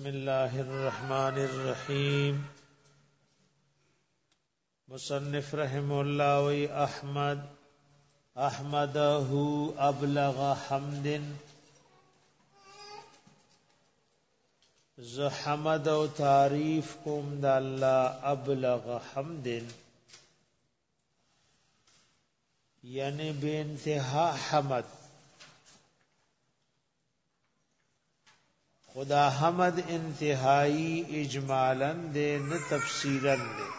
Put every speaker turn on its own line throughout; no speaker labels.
بسم الله الرحمن الرحیم مصنف رحم الله و احمد احمده ابلغ حمد ز حمد او تعریف کوم د الله ابلغ حمد یعنی بے انتہا حمد خدا حمد انتهایی اجمالا دې نه تفصیلا دې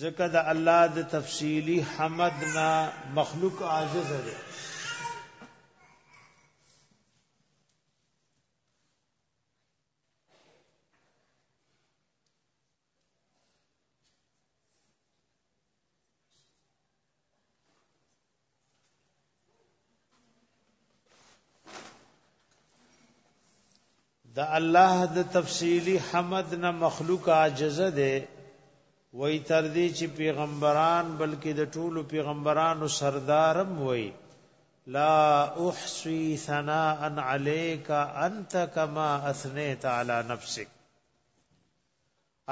ذکر د الله د تفصیلی حمد نا مخلوق عاجز دی د الله د تفصیلی حمد نه مخلوق عاجز ده وای تر دې چې پیغمبران بلکې د ټولو پیغمبرانو سردارم وای لا احصي ثناء عليك انت كما اثنيت على نفسك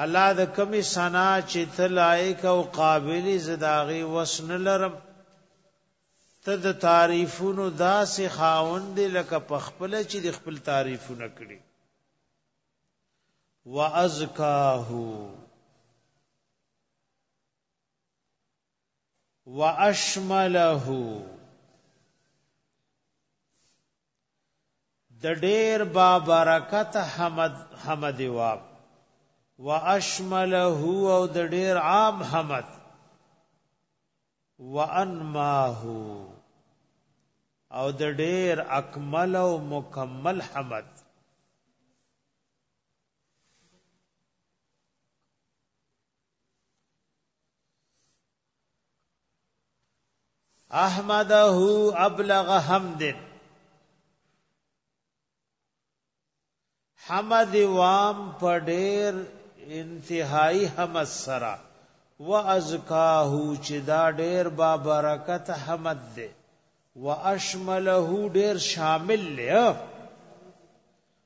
الله د کمی سنا چې ته لایق او قابل زداغي وسن لرم ته د تعریفونو داسې خاوند لکه پخپل چې د خپل تعریفونه کړي وازکاه واشمله د ډیر با برکت حمد حمد واب واشمله او د ډیر عام حمد وانماه او د ډیر اکمل او مکمل حمد احمده ابلغ حمد حمد وام په ډېر انتهایی حمد سره وازکاه چې دا ډېر با برکت حمد دی واشمله ډېر شامل له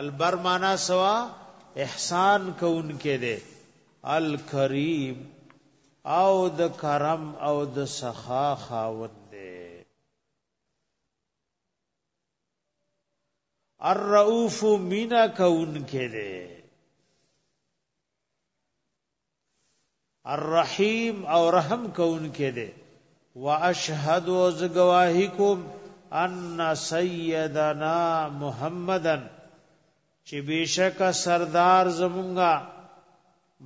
البر معنا سوا احسان کوونکې ده الکریم او د کرم او د سخا خاوند ده الرؤوف مینا کوونکې ده الرحیم او رحم کونکې ده واشهد از گواهی کوم ان سیدنا محمدن چې بشک سردار زمونږه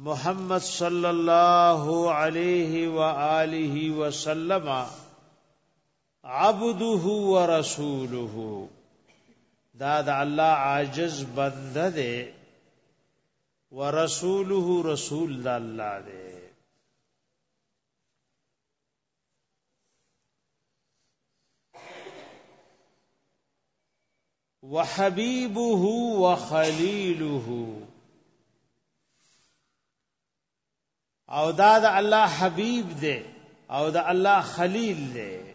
محمد صلی الله علیه و آله وسلم عبده و رسوله دا د الله عاجز بنده دی ورسوله رسول د الله دی وحبيبه وخليله او دا د الله حبيب دی او د الله خليل دی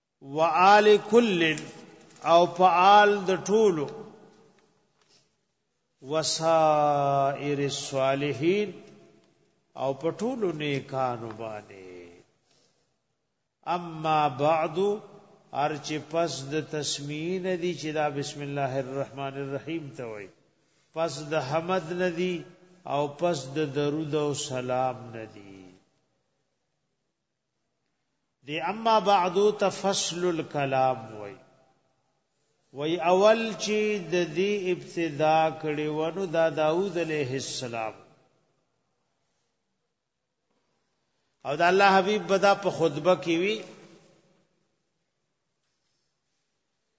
و آل کل او په آل د ټولو وسائر الصالحین او په ټولو نیکانو باندې اما بعد ارچ پس د تسمیه ندی چې دا بسم الله الرحمن الرحیم ته وای پس د حمد ندی او پس د درود او سلام ندی دی اما بعدو تفصل الكلام وای وای اول چې د دې ابتدا کړي ونو دا داوود علیه السلام او دا الله حبیب بدا په خطبه کې وی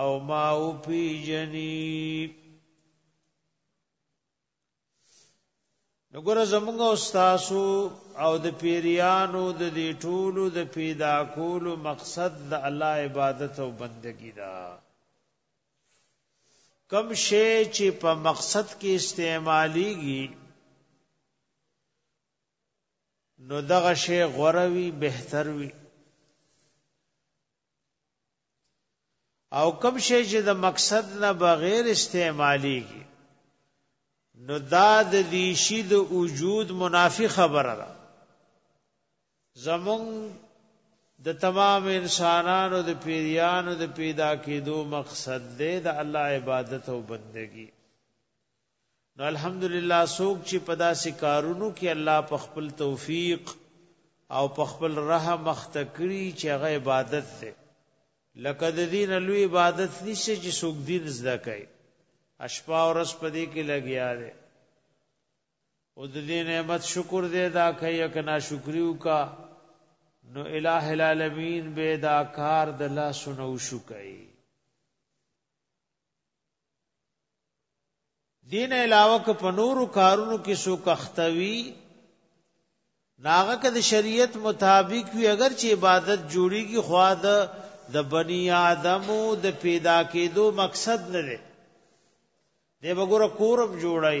او ما او پی جنیب نګور زمونږ استادو او د پیریانو د دې ټولو د پیدا کولو مقصد د الله عبادت او بندگی دا کم شی چې په مقصد کې استعمالیږي نو دغه شی غوروي بهتر وي او کوم شی چې د مقصد نه بغیر استعماليږي نو دا د دې شی د وجود منافي خبره ده زمون د تمام انسانانو د پیریانو د پیدا کېدو مقصد دی د الله عبادت او بندگی نو الحمدلله سوک چې په داسې کارونو کې الله په خپل توفیق او په خپل رحم مخته کړی چې هغه عبادت ده لکه د دین لوی عبادت نشي چې څوک دین زده کوي اشپا او رس پدې کې لګیا دی او د دې نعمت شکر دې دا کوي کنا شکریو کا نو الہ العالمین به دا کار د الله سنو شو کوي دین علاوه که په نورو کارونو کې سو کختوي ناغه که د شریعت مطابق وي اگر چې عبادت جوړیږي خوا د د بنی آدمو د پیدا کېدو مقصد نه دی دی وګوره کورم جوړای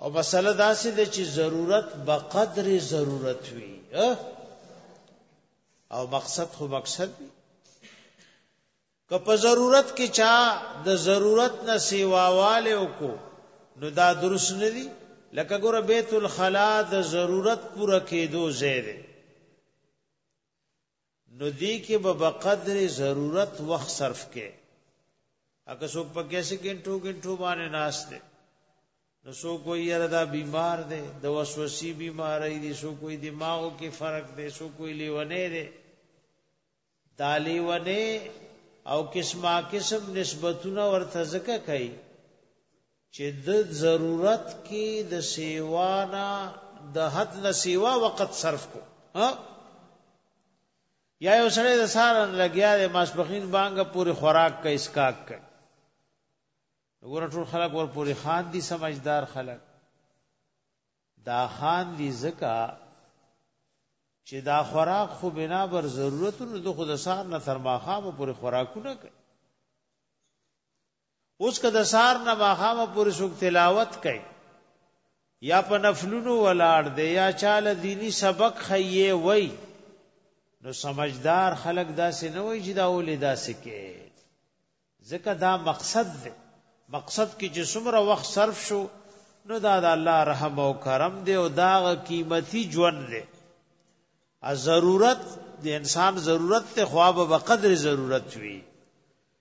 او مسله دا سي د چې ضرورت به قدر ضرورت وي او مقصد خو مقصد وي که په ضرورت کې چا د ضرورت نه سیواواله وکړو نو دا درست نه دي لکه ګوره بیت الخلا د ضرورت پوره کېدو زیاده نو دی کې به بقدر ضرورت وخت صرف کې اګه څوک په کیسه ګنټو ګنټو باندې ناس دی نو څوک وایي یاره دا بیمار دی د وسوسې بیماری دی څوک وایي دماغو کې فرق دی څوک وایي لیونه دی دا لیونه او قسمه قسم نسبتونه ورته ځکه کوي چې د ضرورت کې د سیوانا د حد نه سیوا وخت صرف کو ها یا یو سره د سارن لګیا د ماسپخین بانګ پورې خوراک کا اسکاک کا وګوره ټول خلک ور پورې خان دي سمجدار خلک دا خان دي زکا چې دا خوراک خو بنا بر ضرورتونو د خود سار نه تر ماخامه پورې خوراکونه کوي اوس که د سار نه ماخامه پورې څوک تلاوت کوي یا په نفلونو ولاړ دی یا چاله دینی سبق خیه وای نو سمجدار خلق داسې نه وای چې دا ولې داسې کې ځکه دا مقصد دی مقصد کې چې څومره وخت صرف شو نو دا د الله رحم او کرم دی او دا قیمتي ژوند دی ا ضرورت د انسان ضرورت ته خواب به قدر ضرورت وي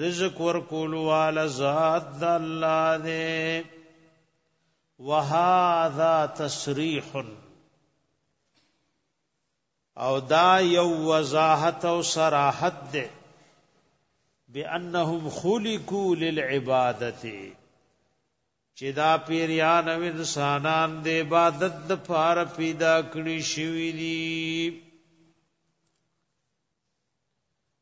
رزق ورکول والا ذات د الله دی وهذا تصریح او دا یو وضاحت او صراحت ده بانهم خلقوا للعبادته چې دا پیریان او انسانان د عبادت د پار پیدا کړی شوی دي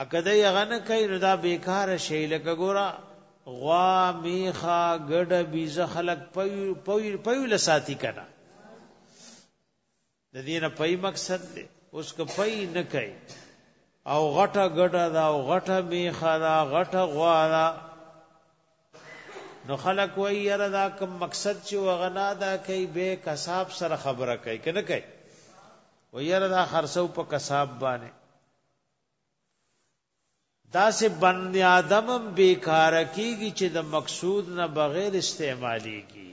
اګه دا یغه نه کوي نو دا بیکار شی لکه ګورا غوا میخه ګډه بیزه خلق پوی پوی پوی لساتی کنا د دې نه پي مقصد دی اوس که پي نه کوي او غټه ګډه دا او غټه میخه دا غټه غوا دا نو خلک وای یره دا کوم مقصد چې وغنا دا کوي به کساب سره خبره کوي کنه کوي و یره دا خرڅو په کساب باندې دا سه بنی آدم بیکار کیږي چې د مقصود نه بغیر استعماليږي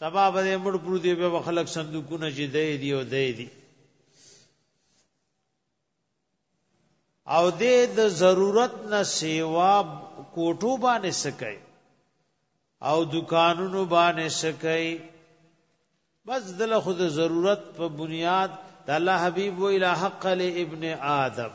سبا به مړ پرو دی به خلک صندوقونه چې دی دی او دی دی او دې د ضرورت نه سیوا کوټو باندې سکي او دکانونو باندې سکي بس دل خود ضرورت په بنیاد د الله حبیب و اله حق ل ابن آدم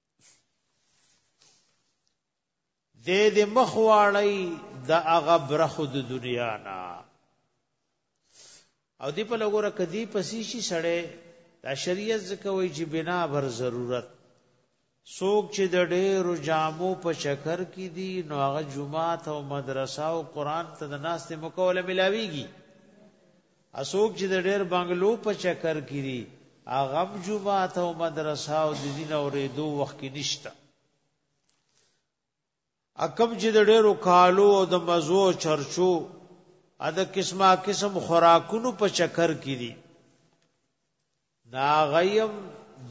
د دې مخواړی د هغه برخو د دنیا نه او دی په لګوره کدی پسې شي سړی دا شریعت زکوي چې بنا بر ضرورت څوک چې د ډېرو جامو په چکر کې دي نو هغه جمعات او مدرسه او قران ته د ناس ته مکوله ملاويږي اسوک چې د ډیر بنگلو په چکر کې دي هغه جمعات او مدرسه او د دین اورېدو وخت کې نشته اکم چې د ډیرو کالو او د مزو چرچو ا د قسمه قسم خوراکونو په چکر کې دي دا غیم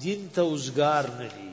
دین ته اوسګار نه دي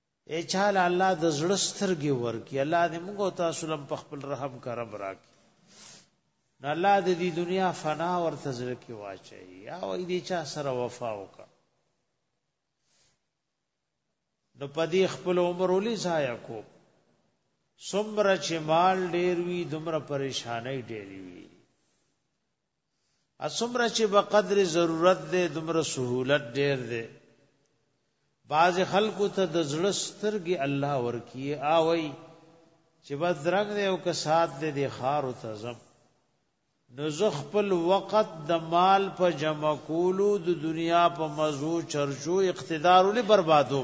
اے چاله الله د زړه سترګې ورکی الله دې موږ تاسو لم په خپل رحم کرم راکړي نو الله دې دې دنیا فنا ورته زړه کې واچي یا وې دې چا سره وفا وکړه نو پدې خپل عمر ولې ضایع کو سمره چې مال ډېر وی دومره پریشانای ډېر وی اسمره چې په قدر ضرورت دی دومره سهولت ډیر دی باز خلکو ته د زړه سترګې الله ورکی آوي چې بس درنګ دی او کسات دی د خار او تزم نو زخپل وقت د مال په جمع کولو د دنیا په مزو چرچو اقتدار له بربادو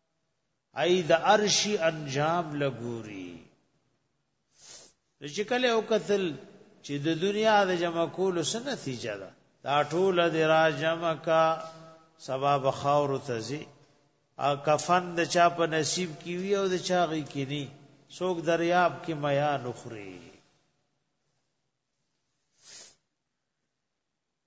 ای د ارشی انجام لګوري چې کله او قتل چې د دنیا د جمع کولو څه نتیجه ده دا ټول د را جمع کا سبب خاور تزي او کفن د چا په نصیب کی وی او د چا غی کینی څوک دریاب کې میا نخري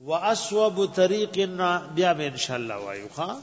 واسوب طریق بیا به ان شاء الله وایو ښا